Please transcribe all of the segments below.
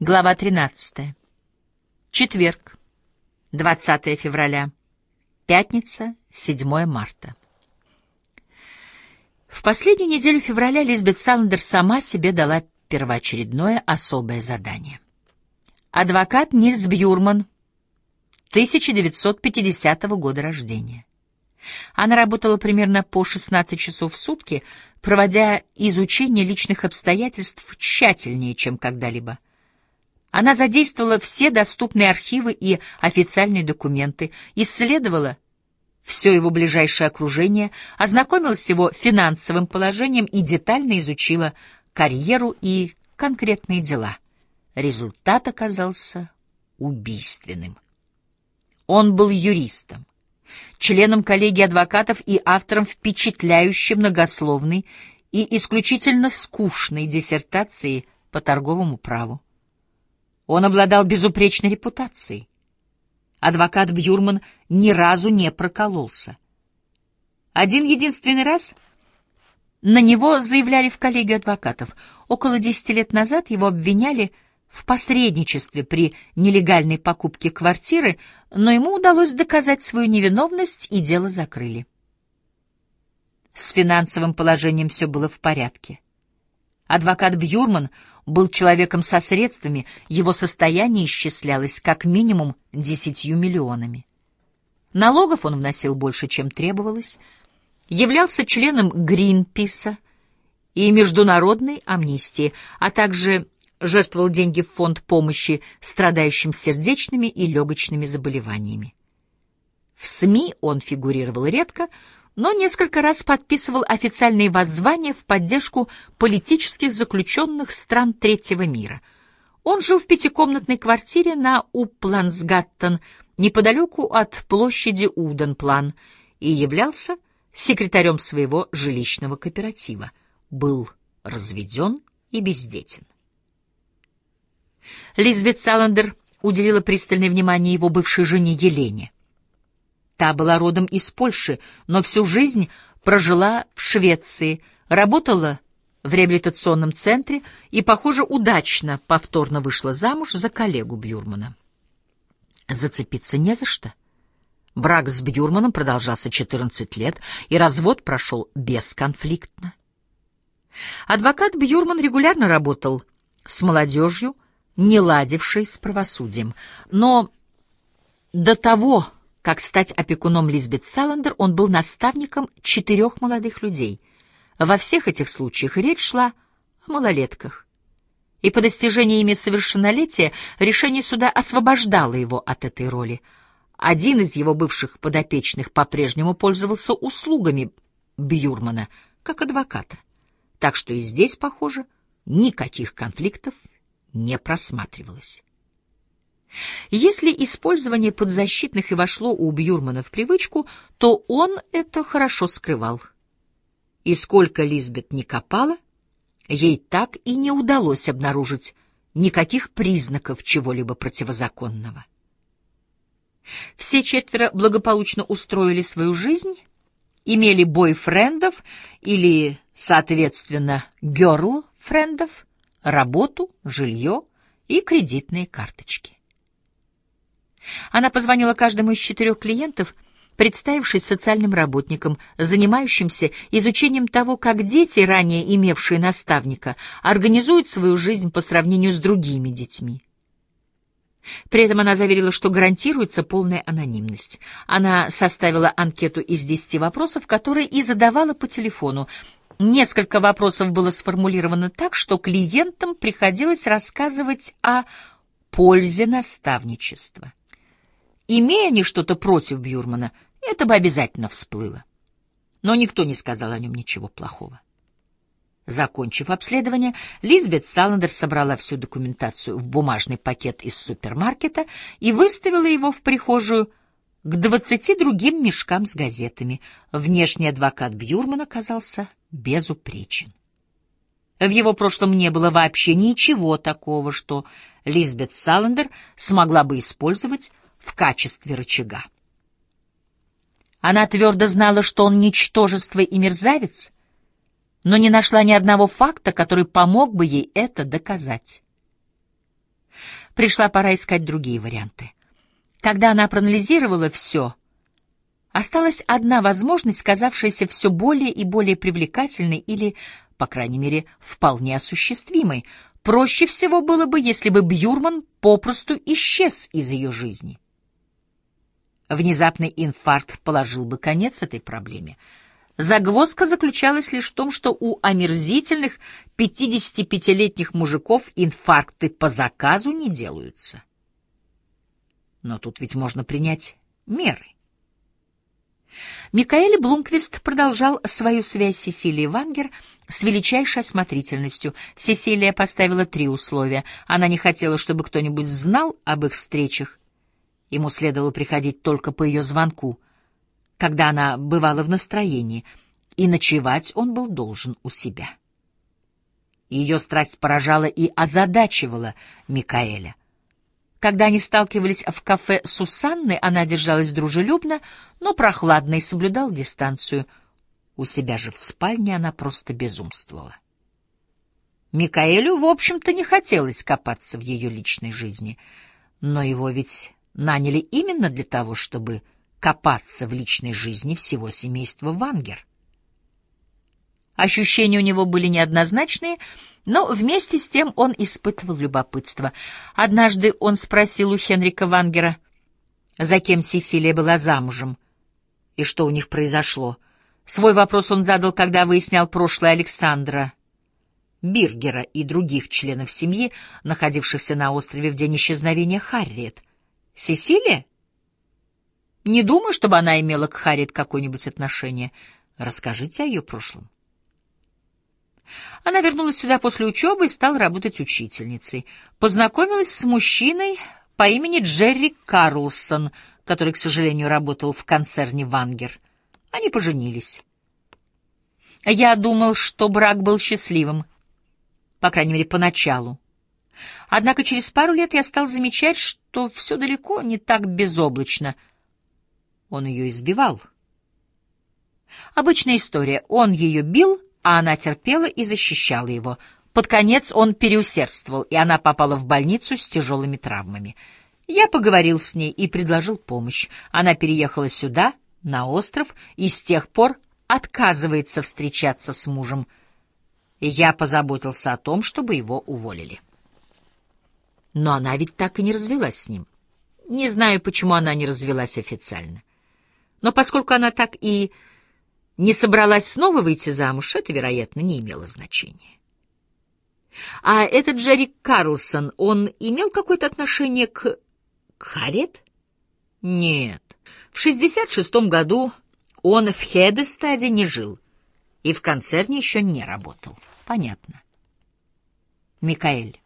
Глава 13. Четверг, 20 февраля. Пятница, 7 марта. В последнюю неделю февраля Лизбет Саландер сама себе дала первоочередное особое задание. Адвокат Нильс Бьюрман, 1950 года рождения. Она работала примерно по 16 часов в сутки, проводя изучение личных обстоятельств тщательнее, чем когда-либо. Она задействовала все доступные архивы и официальные документы, исследовала все его ближайшее окружение, ознакомилась с его финансовым положением и детально изучила карьеру и конкретные дела. Результат оказался убийственным. Он был юристом, членом коллегии адвокатов и автором впечатляющей многословной и исключительно скучной диссертации по торговому праву. Он обладал безупречной репутацией. Адвокат Бьюрман ни разу не прокололся. Один единственный раз на него заявляли в коллегию адвокатов. Около десяти лет назад его обвиняли в посредничестве при нелегальной покупке квартиры, но ему удалось доказать свою невиновность, и дело закрыли. С финансовым положением все было в порядке. Адвокат Бьюрман был человеком со средствами, его состояние исчислялось как минимум десятью миллионами. Налогов он вносил больше, чем требовалось, являлся членом Гринписа и Международной амнистии, а также жертвовал деньги в фонд помощи страдающим сердечными и легочными заболеваниями. В СМИ он фигурировал редко, но несколько раз подписывал официальные воззвания в поддержку политических заключенных стран третьего мира. Он жил в пятикомнатной квартире на Уплансгаттен, неподалеку от площади Уденплан, и являлся секретарем своего жилищного кооператива. Был разведен и бездетен. Лизбет Саландер уделила пристальное внимание его бывшей жене Елене. Та была родом из Польши, но всю жизнь прожила в Швеции, работала в реабилитационном центре и, похоже, удачно повторно вышла замуж за коллегу Бьюрмана. Зацепиться не за что. Брак с Бьюрманом продолжался 14 лет, и развод прошел бесконфликтно. Адвокат Бьюрман регулярно работал с молодежью, не ладившей с правосудием, но до того, как стать опекуном Лизбет Саландер, он был наставником четырех молодых людей. Во всех этих случаях речь шла о малолетках. И по достижении ими совершеннолетия решение суда освобождало его от этой роли. Один из его бывших подопечных по-прежнему пользовался услугами Бьюрмана как адвоката. Так что и здесь, похоже, никаких конфликтов не просматривалось. Если использование подзащитных и вошло у Бьюрмана в привычку, то он это хорошо скрывал. И сколько Лизбет не копала, ей так и не удалось обнаружить никаких признаков чего-либо противозаконного. Все четверо благополучно устроили свою жизнь, имели бойфрендов или, соответственно, герл-френдов, работу, жилье и кредитные карточки. Она позвонила каждому из четырех клиентов, представившись социальным работником, занимающимся изучением того, как дети, ранее имевшие наставника, организуют свою жизнь по сравнению с другими детьми. При этом она заверила, что гарантируется полная анонимность. Она составила анкету из десяти вопросов, которые и задавала по телефону. Несколько вопросов было сформулировано так, что клиентам приходилось рассказывать о пользе наставничества. Имея они что-то против Бьюрмана, это бы обязательно всплыло. Но никто не сказал о нем ничего плохого. Закончив обследование, Лизбет Саландер собрала всю документацию в бумажный пакет из супермаркета и выставила его в прихожую к двадцати другим мешкам с газетами. Внешний адвокат Бьюрман оказался безупречен. В его прошлом не было вообще ничего такого, что Лизбет Саландер смогла бы использовать в качестве рычага. Она твердо знала, что он ничтожество и мерзавец, но не нашла ни одного факта, который помог бы ей это доказать. пришла пора искать другие варианты. Когда она проанализировала все, осталась одна возможность, казавшаяся все более и более привлекательной или, по крайней мере, вполне осуществимой. Проще всего было бы, если бы Бьюрман попросту исчез из ее жизни. Внезапный инфаркт положил бы конец этой проблеме. Загвоздка заключалась лишь в том, что у омерзительных 55-летних мужиков инфаркты по заказу не делаются. Но тут ведь можно принять меры. Микаэль Блумквист продолжал свою связь с Сесилией Вангер с величайшей осмотрительностью. Сесилия поставила три условия. Она не хотела, чтобы кто-нибудь знал об их встречах. Ему следовало приходить только по ее звонку — когда она бывала в настроении, и ночевать он был должен у себя. Ее страсть поражала и озадачивала Микаэля. Когда они сталкивались в кафе Сусанны, она держалась дружелюбно, но прохладно и соблюдала дистанцию. У себя же в спальне она просто безумствовала. Микаэлю, в общем-то, не хотелось копаться в ее личной жизни, но его ведь наняли именно для того, чтобы копаться в личной жизни всего семейства Вангер. Ощущения у него были неоднозначные, но вместе с тем он испытывал любопытство. Однажды он спросил у Хенрика Вангера, за кем Сесилия была замужем и что у них произошло. Свой вопрос он задал, когда выяснял прошлое Александра Биргера и других членов семьи, находившихся на острове в день исчезновения Харриет. «Сесилия?» Не думаю, чтобы она имела к Харриет какое-нибудь отношение. Расскажите о ее прошлом. Она вернулась сюда после учебы и стала работать учительницей. Познакомилась с мужчиной по имени Джерри Карлсон, который, к сожалению, работал в концерне «Вангер». Они поженились. Я думал, что брак был счастливым, по крайней мере, поначалу. Однако через пару лет я стал замечать, что все далеко не так безоблачно — он ее избивал. Обычная история. Он ее бил, а она терпела и защищала его. Под конец он переусердствовал, и она попала в больницу с тяжелыми травмами. Я поговорил с ней и предложил помощь. Она переехала сюда, на остров, и с тех пор отказывается встречаться с мужем. Я позаботился о том, чтобы его уволили. Но она ведь так и не развелась с ним. Не знаю, почему она не развелась официально. Но поскольку она так и не собралась снова выйти замуж, это, вероятно, не имело значения. А этот Джерри Карлсон, он имел какое-то отношение к... к Харриет? Нет. В 66-м году он в Хедестаде не жил и в концерне еще не работал. Понятно. Микаэль,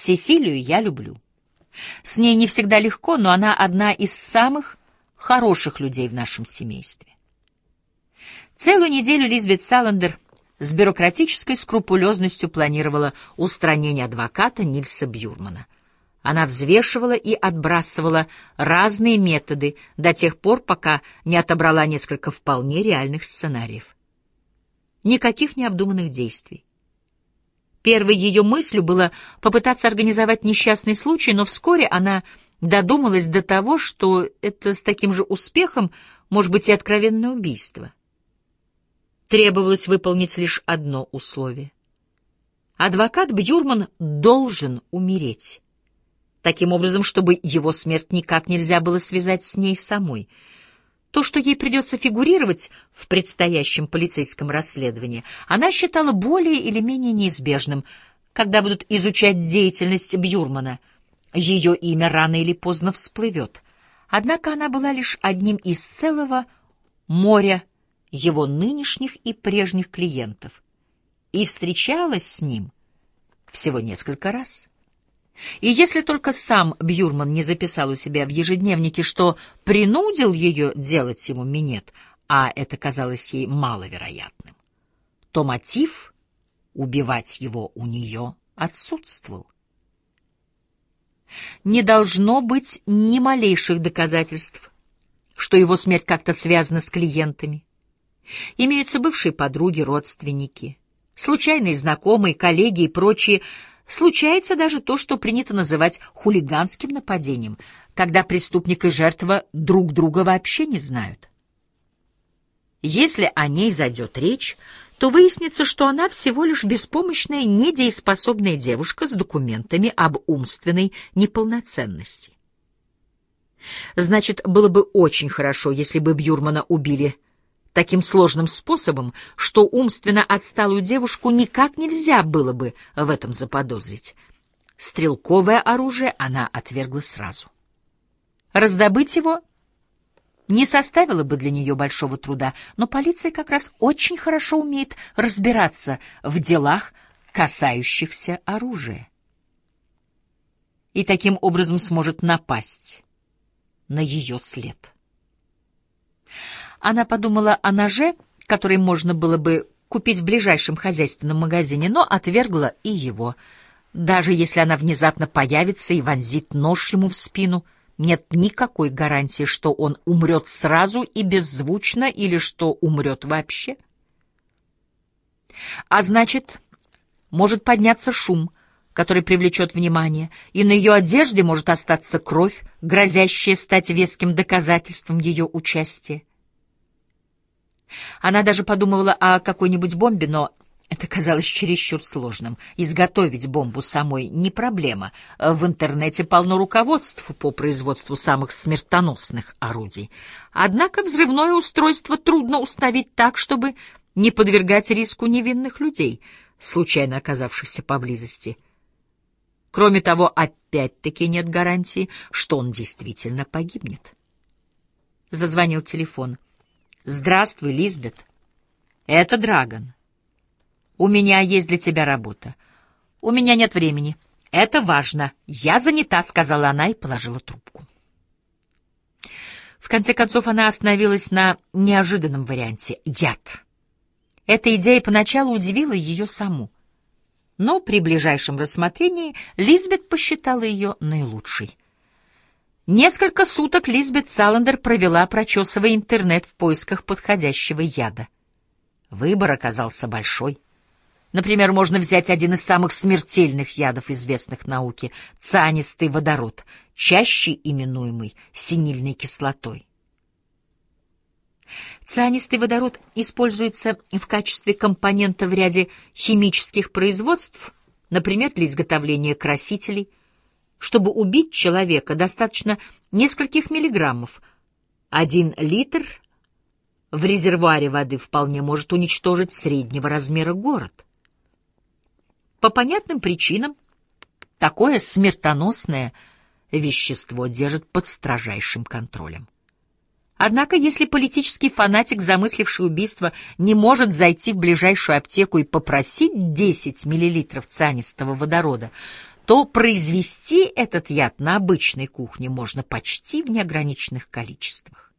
Сесилию я люблю. С ней не всегда легко, но она одна из самых хороших людей в нашем семействе. Целую неделю Лизбет Саландер с бюрократической скрупулезностью планировала устранение адвоката Нильса Бюрмана. Она взвешивала и отбрасывала разные методы до тех пор, пока не отобрала несколько вполне реальных сценариев. Никаких необдуманных действий. Первой ее мыслью было попытаться организовать несчастный случай, но вскоре она додумалась до того, что это с таким же успехом может быть и откровенное убийство. Требовалось выполнить лишь одно условие. Адвокат Бьюрман должен умереть. Таким образом, чтобы его смерть никак нельзя было связать с ней самой. То, что ей придется фигурировать в предстоящем полицейском расследовании, она считала более или менее неизбежным, когда будут изучать деятельность Бьюрмана — ее имя рано или поздно всплывет. Однако она была лишь одним из целого моря его нынешних и прежних клиентов и встречалась с ним всего несколько раз. И если только сам Бьюрман не записал у себя в ежедневнике, что принудил ее делать ему минет, а это казалось ей маловероятным, то мотив убивать его у нее отсутствовал. Не должно быть ни малейших доказательств, что его смерть как-то связана с клиентами. Имеются бывшие подруги, родственники, случайные знакомые, коллеги и прочие Случается даже то, что принято называть хулиганским нападением, когда преступник и жертва друг друга вообще не знают. Если о ней зайдет речь, то выяснится, что она всего лишь беспомощная, недееспособная девушка с документами об умственной неполноценности. Значит, было бы очень хорошо, если бы Бьюрмана убили таким сложным способом, что умственно отсталую девушку никак нельзя было бы в этом заподозрить. Стрелковое оружие она отвергла сразу. Раздобыть его не составило бы для нее большого труда, но полиция как раз очень хорошо умеет разбираться в делах, касающихся оружия. И таким образом сможет напасть на ее след. Она подумала о ноже, который можно было бы купить в ближайшем хозяйственном магазине, но отвергла и его. Даже если она внезапно появится и вонзит нож ему в спину, нет никакой гарантии, что он умрет сразу и беззвучно или что умрет вообще. А значит, может подняться шум, который привлечет внимание, и на ее одежде может остаться кровь, грозящая стать веским доказательством ее участия. Она даже подумывала о какой-нибудь бомбе, но это казалось чересчур сложным. Изготовить бомбу самой не проблема. В интернете полно руководств по производству самых смертоносных орудий. Однако взрывное устройство трудно установить так, чтобы не подвергать риску невинных людей, случайно оказавшихся поблизости. Кроме того, опять-таки нет гарантии, что он действительно погибнет. Зазвонил телефон. «Здравствуй, Лизбет. Это Драгон. У меня есть для тебя работа. У меня нет времени. Это важно. Я занята», — сказала она и положила трубку. В конце концов, она остановилась на неожиданном варианте — яд. Эта идея поначалу удивила ее саму. Но при ближайшем рассмотрении Лизбет посчитала ее наилучшей. Несколько суток Лизбет Саландер провела, прочесывая интернет в поисках подходящего яда. Выбор оказался большой. Например, можно взять один из самых смертельных ядов, известных науке — цианистый водород, чаще именуемый синильной кислотой. Цианистый водород используется в качестве компонента в ряде химических производств, например, для изготовления красителей — чтобы убить человека, достаточно нескольких миллиграммов. Один литр в резервуаре воды вполне может уничтожить среднего размера город. По понятным причинам такое смертоносное вещество держит под строжайшим контролем. Однако, если политический фанатик, замысливший убийство, не может зайти в ближайшую аптеку и попросить 10 мл цианистого водорода, то произвести этот яд на обычной кухне можно почти в неограниченных количествах.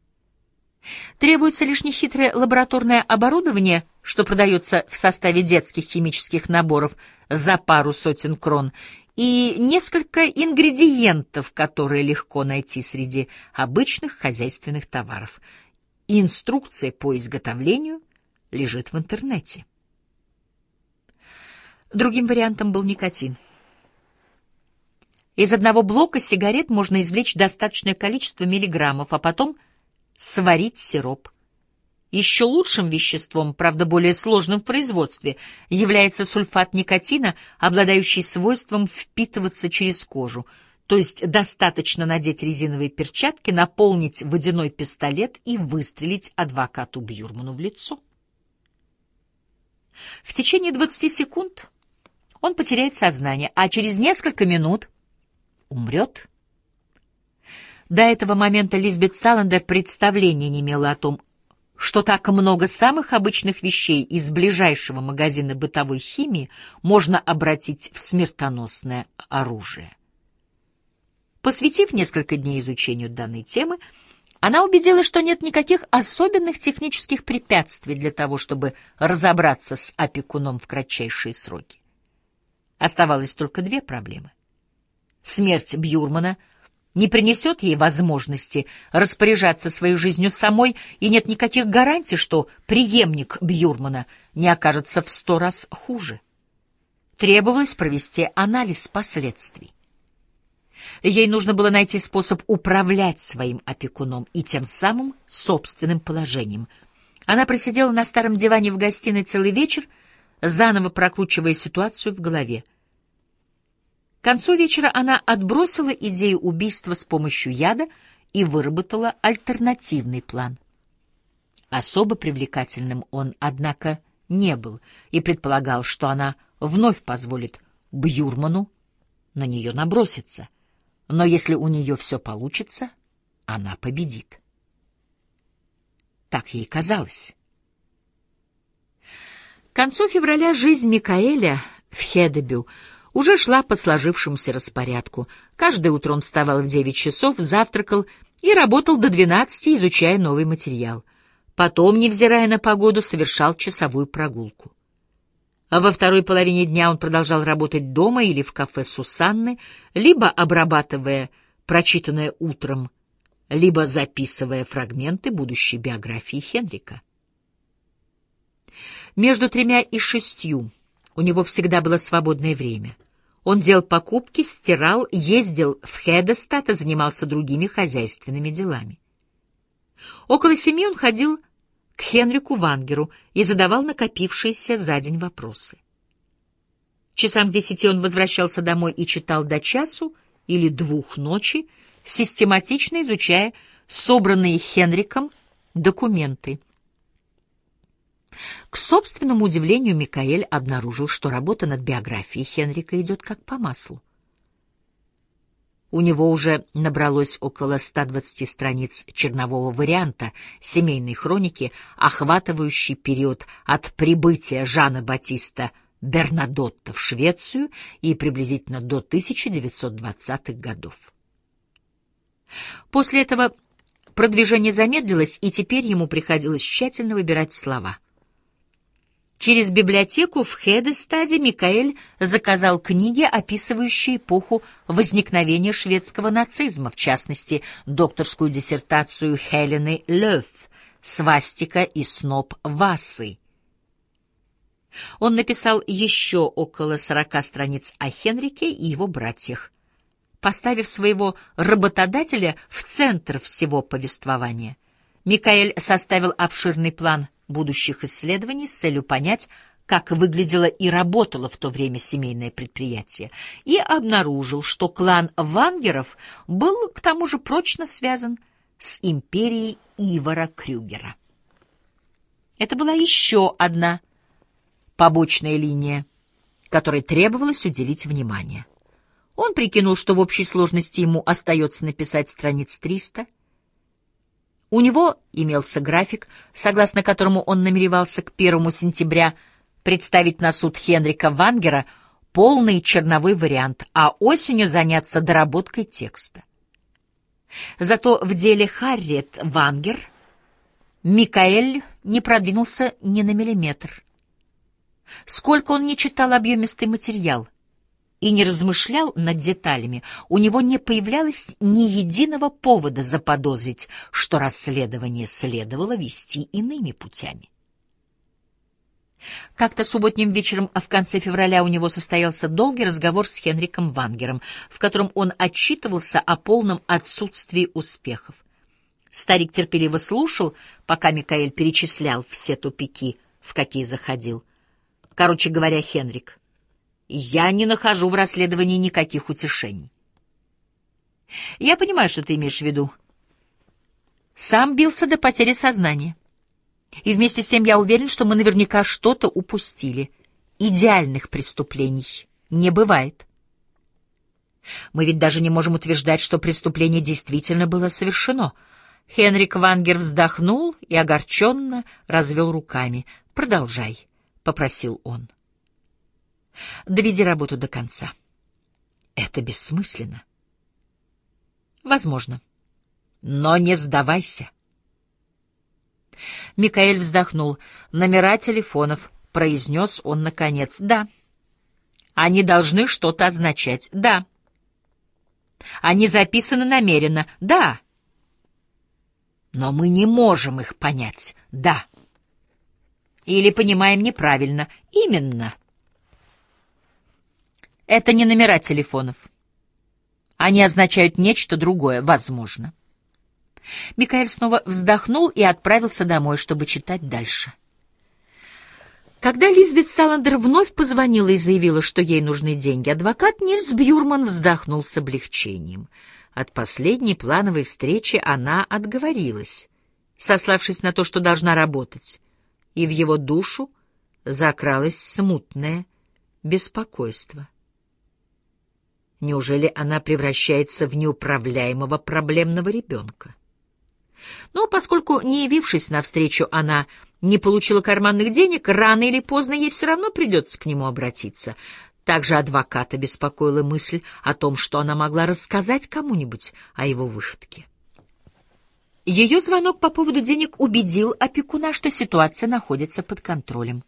Требуется лишь нехитрое лабораторное оборудование, что продается в составе детских химических наборов за пару сотен крон, и несколько ингредиентов, которые легко найти среди обычных хозяйственных товаров. Инструкция по изготовлению лежит в интернете. Другим вариантом был никотин — из одного блока сигарет можно извлечь достаточное количество миллиграммов, а потом сварить сироп. Еще лучшим веществом, правда более сложным в производстве, является сульфат никотина, обладающий свойством впитываться через кожу. То есть достаточно надеть резиновые перчатки, наполнить водяной пистолет и выстрелить адвокату Бьюрману в лицо. В течение 20 секунд он потеряет сознание, а через несколько минут умрет? До этого момента Лизбет Саландер представления не имела о том, что так много самых обычных вещей из ближайшего магазина бытовой химии можно обратить в смертоносное оружие. Посвятив несколько дней изучению данной темы, она убедилась, что нет никаких особенных технических препятствий для того, чтобы разобраться с опекуном в кратчайшие сроки. Оставалось только две проблемы. Смерть Бьюрмана не принесет ей возможности распоряжаться своей жизнью самой, и нет никаких гарантий, что преемник Бьюрмана не окажется в сто раз хуже. требовалось провести анализ последствий. Ей нужно было найти способ управлять своим опекуном и тем самым собственным положением. Она просидела на старом диване в гостиной целый вечер, заново прокручивая ситуацию в голове. К концу вечера она отбросила идею убийства с помощью яда и выработала альтернативный план. Особо привлекательным он, однако, не был и предполагал, что она вновь позволит Бьюрману на нее наброситься. Но если у нее все получится, она победит. Так ей казалось. К концу февраля жизнь Микаэля в Хедебю уже шла по сложившемуся распорядку. Каждое утро он вставал в девять часов, завтракал и работал до двенадцати, изучая новый материал. Потом, невзирая на погоду, совершал часовую прогулку. А во второй половине дня он продолжал работать дома или в кафе Сусанны, либо обрабатывая прочитанное утром, либо записывая фрагменты будущей биографии Хенрика. Между тремя и шестью у него всегда было свободное время. Он делал покупки, стирал, ездил в Хедестат и занимался другими хозяйственными делами. Около семи он ходил к Хенрику Вангеру и задавал накопившиеся за день вопросы. Часам к десяти он возвращался домой и читал до часу или двух ночи, систематично изучая собранные Хенриком документы — к собственному удивлению Микаэль обнаружил, что работа над биографией Хенрика идет как по маслу. У него уже набралось около 120 страниц чернового варианта семейной хроники, охватывающей период от прибытия Жана Батиста Бернадотта в Швецию и приблизительно до 1920-х годов. После этого продвижение замедлилось, и теперь ему приходилось тщательно выбирать слова — Через библиотеку в Хедестаде Микаэль заказал книги, описывающие эпоху возникновения шведского нацизма, в частности, докторскую диссертацию Хелены Лёв «Свастика и сноп Васы». Он написал еще около сорока страниц о Хенрике и его братьях, поставив своего работодателя в центр всего повествования. Микаэль составил обширный план будущих исследований с целью понять, как выглядело и работало в то время семейное предприятие, и обнаружил, что клан Вангеров был к тому же прочно связан с империей Ивара Крюгера. Это была еще одна побочная линия, которой требовалось уделить внимание. Он прикинул, что в общей сложности ему остается написать страниц 300, у него имелся график, согласно которому он намеревался к первому сентября представить на суд Хенрика Вангера полный черновой вариант, а осенью заняться доработкой текста. Зато в деле Харриет Вангер Микаэль не продвинулся ни на миллиметр. Сколько он не читал объемистый материал — и не размышлял над деталями, у него не появлялось ни единого повода заподозрить, что расследование следовало вести иными путями. Как-то субботним вечером в конце февраля у него состоялся долгий разговор с Хенриком Вангером, в котором он отчитывался о полном отсутствии успехов. Старик терпеливо слушал, пока Микаэль перечислял все тупики, в какие заходил. Короче говоря, Хенрик, я не нахожу в расследовании никаких утешений. Я понимаю, что ты имеешь в виду. Сам бился до потери сознания. И вместе с тем я уверен, что мы наверняка что-то упустили. Идеальных преступлений не бывает. Мы ведь даже не можем утверждать, что преступление действительно было совершено. Хенрик Вангер вздохнул и огорченно развел руками. «Продолжай», — попросил он. Доведи работу до конца. Это бессмысленно. Возможно. Но не сдавайся. Микаэль вздохнул. Номера телефонов. Произнес он наконец. Да. Они должны что-то означать. Да. Они записаны намеренно. Да. Но мы не можем их понять. Да. Или понимаем неправильно. Именно. Это не номера телефонов. Они означают нечто другое, возможно. Микаэль снова вздохнул и отправился домой, чтобы читать дальше. Когда Лизбет Саландер вновь позвонила и заявила, что ей нужны деньги, адвокат Нильс Бьюрман вздохнул с облегчением. От последней плановой встречи она отговорилась, сославшись на то, что должна работать, и в его душу закралось смутное беспокойство. Неужели она превращается в неуправляемого проблемного ребенка? Но поскольку, не явившись навстречу, она не получила карманных денег, рано или поздно ей все равно придется к нему обратиться. Также адвоката беспокоила мысль о том, что она могла рассказать кому-нибудь о его выходке. Ее звонок по поводу денег убедил опекуна, что ситуация находится под контролем.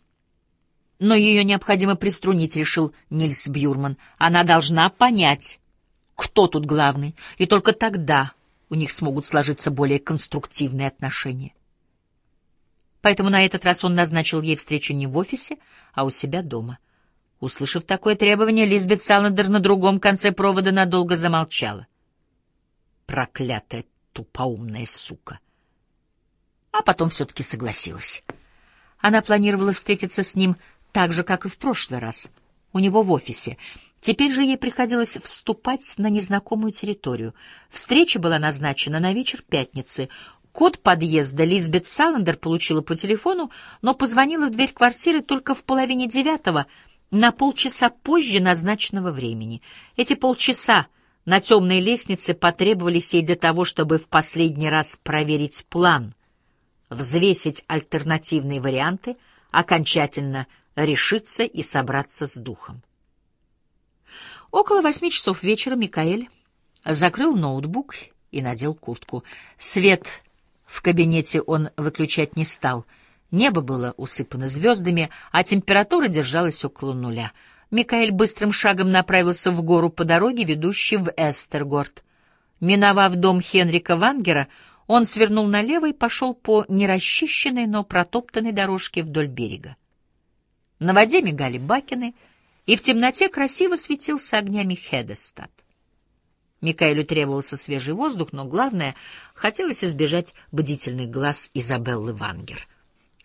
Но ее необходимо приструнить, решил Нильс Бьюрман. Она должна понять, кто тут главный, и только тогда у них смогут сложиться более конструктивные отношения. Поэтому на этот раз он назначил ей встречу не в офисе, а у себя дома. Услышав такое требование, Лизбет Саландер на другом конце провода надолго замолчала. Проклятая тупоумная сука. А потом все-таки согласилась. Она планировала встретиться с ним так же, как и в прошлый раз, у него в офисе. Теперь же ей приходилось вступать на незнакомую территорию. Встреча была назначена на вечер пятницы. Код подъезда Лизбет Саландер получила по телефону, но позвонила в дверь квартиры только в половине девятого, на полчаса позже назначенного времени. Эти полчаса на темной лестнице потребовались ей для того, чтобы в последний раз проверить план, взвесить альтернативные варианты, окончательно решиться и собраться с духом. Около восьми часов вечера Микаэль закрыл ноутбук и надел куртку. Свет в кабинете он выключать не стал. Небо было усыпано звездами, а температура держалась около нуля. Микаэль быстрым шагом направился в гору по дороге, ведущей в Эстергорд. Миновав дом Хенрика Вангера, он свернул налево и пошел по нерасчищенной, но протоптанной дорожке вдоль берега. На воде мигали бакины, и в темноте красиво светился огнями Хедестад. Микаэлю требовался свежий воздух, но главное — хотелось избежать бдительных глаз Изабеллы Вангер.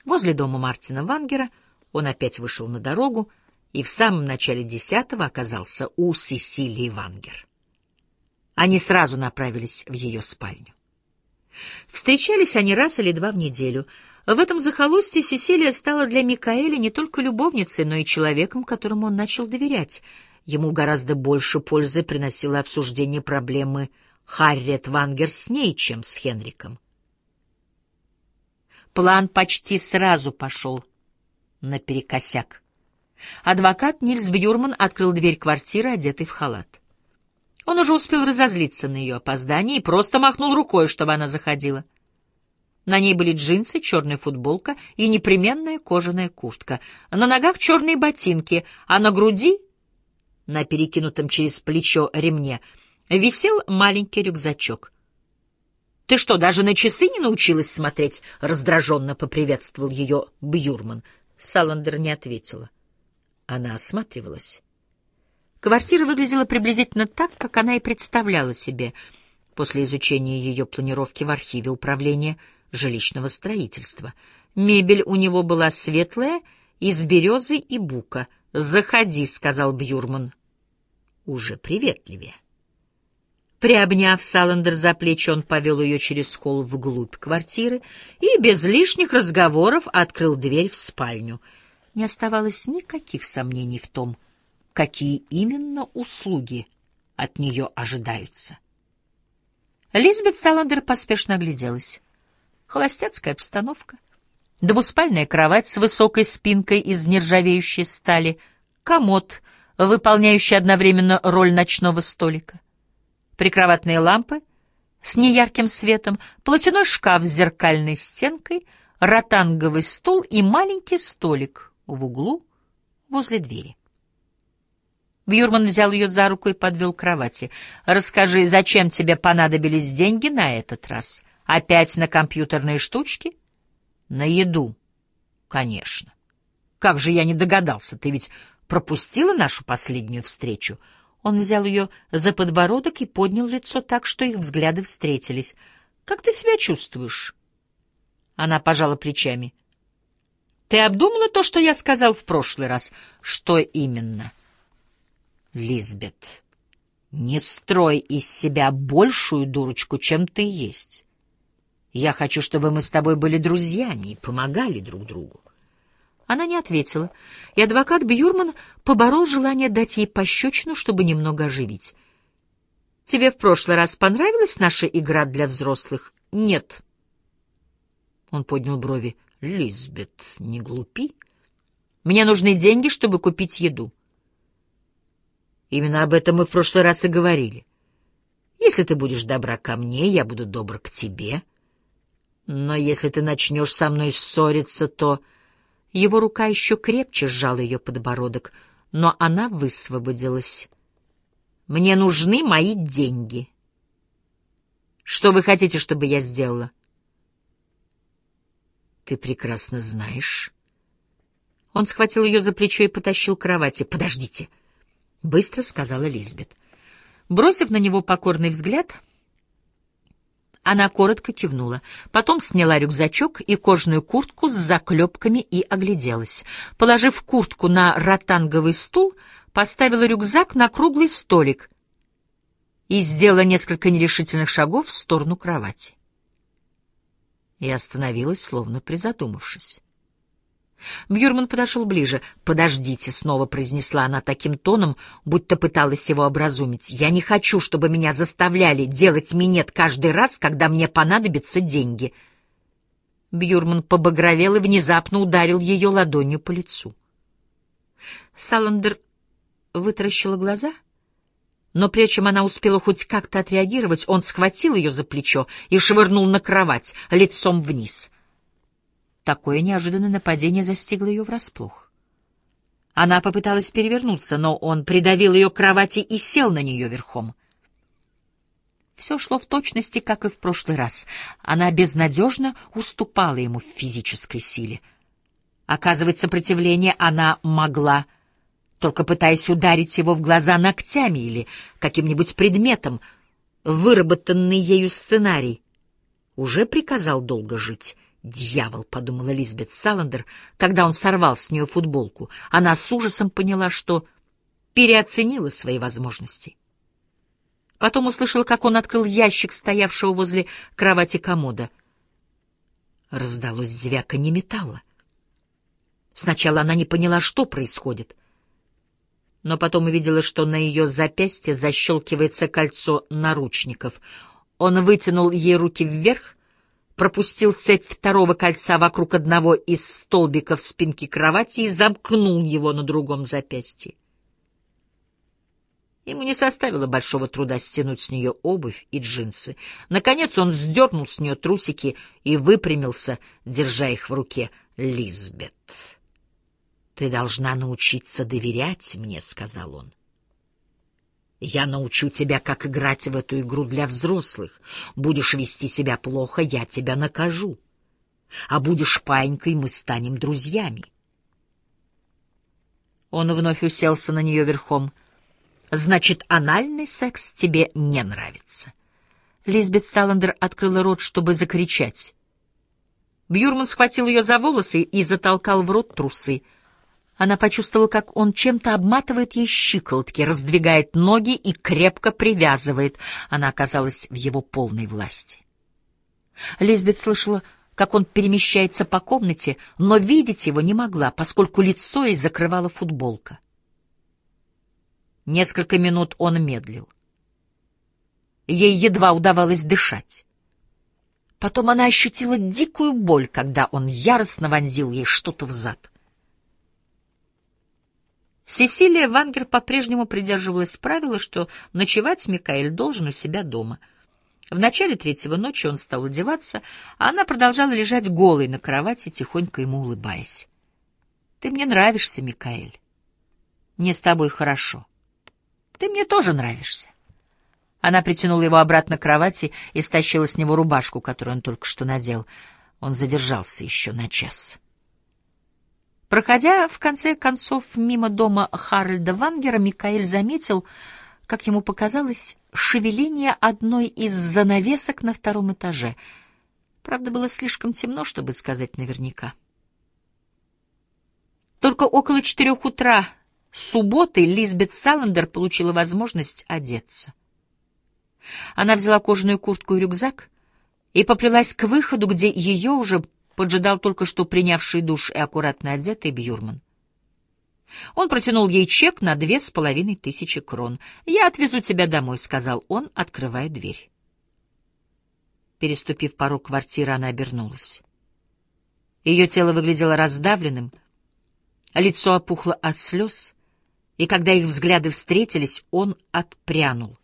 Возле дома Мартина Вангера он опять вышел на дорогу и в самом начале десятого оказался у Сесилии Вангер. Они сразу направились в ее спальню. Встречались они раз или два в неделю — в этом захолустье Сесилия стала для Микаэля не только любовницей, но и человеком, которому он начал доверять. Ему гораздо больше пользы приносило обсуждение проблемы Харриет Вангер с ней, чем с Хенриком. План почти сразу пошел наперекосяк. Адвокат Нильс Бьюрман открыл дверь квартиры, одетый в халат. Он уже успел разозлиться на ее опоздание и просто махнул рукой, чтобы она заходила. На ней были джинсы, черная футболка и непременная кожаная куртка. На ногах черные ботинки, а на груди, на перекинутом через плечо ремне, висел маленький рюкзачок. «Ты что, даже на часы не научилась смотреть?» — раздраженно поприветствовал ее Бьюрман. Саландер не ответила. Она осматривалась. Квартира выглядела приблизительно так, как она и представляла себе после изучения ее планировки в архиве управления — жилищного строительства. Мебель у него была светлая, из березы и бука. «Заходи», — сказал Бьюрман. Уже приветливее. Приобняв Саландер за плечи, он повел ее через холл вглубь квартиры и без лишних разговоров открыл дверь в спальню. Не оставалось никаких сомнений в том, какие именно услуги от нее ожидаются. Лизбет Саландер поспешно огляделась холостяцкая обстановка, двуспальная кровать с высокой спинкой из нержавеющей стали, комод, выполняющий одновременно роль ночного столика, прикроватные лампы с неярким светом, платяной шкаф с зеркальной стенкой, ротанговый стул и маленький столик в углу возле двери. Бьюрман взял ее за руку и подвел к кровати. «Расскажи, зачем тебе понадобились деньги на этот раз?» Опять на компьютерные штучки? На еду. Конечно. Как же я не догадался, ты ведь пропустила нашу последнюю встречу?» Он взял ее за подбородок и поднял лицо так, что их взгляды встретились. «Как ты себя чувствуешь?» Она пожала плечами. «Ты обдумала то, что я сказал в прошлый раз?» «Что именно?» «Лизбет, не строй из себя большую дурочку, чем ты есть. Я хочу, чтобы мы с тобой были друзьями и помогали друг другу. Она не ответила, и адвокат Бьюрман поборол желание дать ей пощечину, чтобы немного оживить. «Тебе в прошлый раз понравилась наша игра для взрослых?» «Нет». Он поднял брови. «Лизбет, не глупи. Мне нужны деньги, чтобы купить еду». Именно об этом мы в прошлый раз и говорили. Если ты будешь добра ко мне, я буду добр к тебе. Но если ты начнешь со мной ссориться, то... Его рука еще крепче сжала ее подбородок, но она высвободилась. «Мне нужны мои деньги». «Что вы хотите, чтобы я сделала?» «Ты прекрасно знаешь». Он схватил ее за плечо и потащил к кровати. «Подождите», — быстро сказала Лизбет. Бросив на него покорный взгляд, она коротко кивнула, потом сняла рюкзачок и кожаную куртку с заклепками и огляделась. Положив куртку на ротанговый стул, поставила рюкзак на круглый столик и сделала несколько нерешительных шагов в сторону кровати. И остановилась, словно призадумавшись. Бьюрман подошел ближе. «Подождите», — снова произнесла она таким тоном, будто пыталась его образумить. «Я не хочу, чтобы меня заставляли делать минет каждый раз, когда мне понадобятся деньги». Бьюрман побагровел и внезапно ударил ее ладонью по лицу. Саландер вытаращила глаза, но прежде чем она успела хоть как-то отреагировать, он схватил ее за плечо и швырнул на кровать, лицом вниз — Такое неожиданное нападение застигло ее врасплох. Она попыталась перевернуться, но он придавил ее к кровати и сел на нее верхом. Все шло в точности, как и в прошлый раз. Она безнадежно уступала ему в физической силе. Оказывать сопротивление она могла, только пытаясь ударить его в глаза ногтями или каким-нибудь предметом. Выработанный ею сценарий уже приказал долго жить — «Дьявол!» — подумала Лизбет Саландер, когда он сорвал с нее футболку. Она с ужасом поняла, что переоценила свои возможности. Потом услышала, как он открыл ящик, стоявшего возле кровати комода. Раздалось звяканье металла. Сначала она не поняла, что происходит, но потом увидела, что на ее запястье защелкивается кольцо наручников. Он вытянул ей руки вверх, пропустил цепь второго кольца вокруг одного из столбиков спинки кровати и замкнул его на другом запястье. Ему не составило большого труда стянуть с нее обувь и джинсы. Наконец он сдернул с нее трусики и выпрямился, держа их в руке. «Лизбет, ты должна научиться доверять мне», — сказал он. Я научу тебя, как играть в эту игру для взрослых. Будешь вести себя плохо, я тебя накажу. А будешь паинькой, мы станем друзьями. Он вновь уселся на нее верхом. Значит, анальный секс тебе не нравится. Лизбет Саландер открыла рот, чтобы закричать. Бьюрман схватил ее за волосы и затолкал в рот трусы — она почувствовала, как он чем-то обматывает ей щиколотки, раздвигает ноги и крепко привязывает. Она оказалась в его полной власти. Лизбет слышала, как он перемещается по комнате, но видеть его не могла, поскольку лицо ей закрывала футболка. Несколько минут он медлил. Ей едва удавалось дышать. Потом она ощутила дикую боль, когда он яростно вонзил ей что-то в зад. Сесилия Вангер по-прежнему придерживалась правила, что ночевать Микаэль должен у себя дома. В начале третьего ночи он стал одеваться, а она продолжала лежать голой на кровати, тихонько ему улыбаясь. «Ты мне нравишься, Микаэль. Мне с тобой хорошо. Ты мне тоже нравишься». Она притянула его обратно к кровати и стащила с него рубашку, которую он только что надел. Он задержался еще на час. Проходя, в конце концов, мимо дома Харальда Вангера, Микаэль заметил, как ему показалось, шевеление одной из занавесок на втором этаже. Правда, было слишком темно, чтобы сказать наверняка. Только около четырех утра субботы Лизбет Саландер получила возможность одеться. Она взяла кожаную куртку и рюкзак и поплелась к выходу, где ее уже поджидал только что принявший душ и аккуратно одетый Бьюрман. Он протянул ей чек на две с половиной тысячи крон. «Я отвезу тебя домой», — сказал он, открывая дверь. Переступив порог квартиры, она обернулась. Ее тело выглядело раздавленным, лицо опухло от слез, и когда их взгляды встретились, он отпрянул.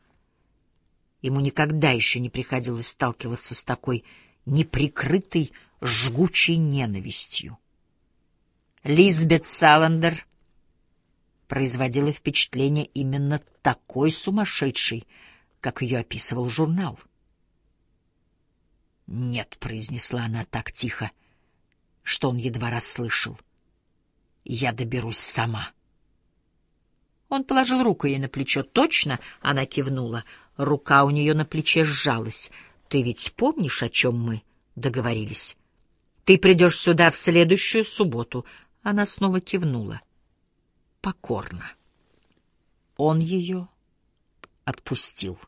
Ему никогда еще не приходилось сталкиваться с такой неприкрытой, жгучей ненавистью. Лизбет Саландер производила впечатление именно такой сумасшедшей, как ее описывал журнал. «Нет», — произнесла она так тихо, что он едва расслышал. «Я доберусь сама». Он положил руку ей на плечо. «Точно?» — она кивнула. Рука у нее на плече сжалась. «Ты ведь помнишь, о чем мы договорились? Ты придешь сюда в следующую субботу». Она снова кивнула. Покорно. Он ее отпустил.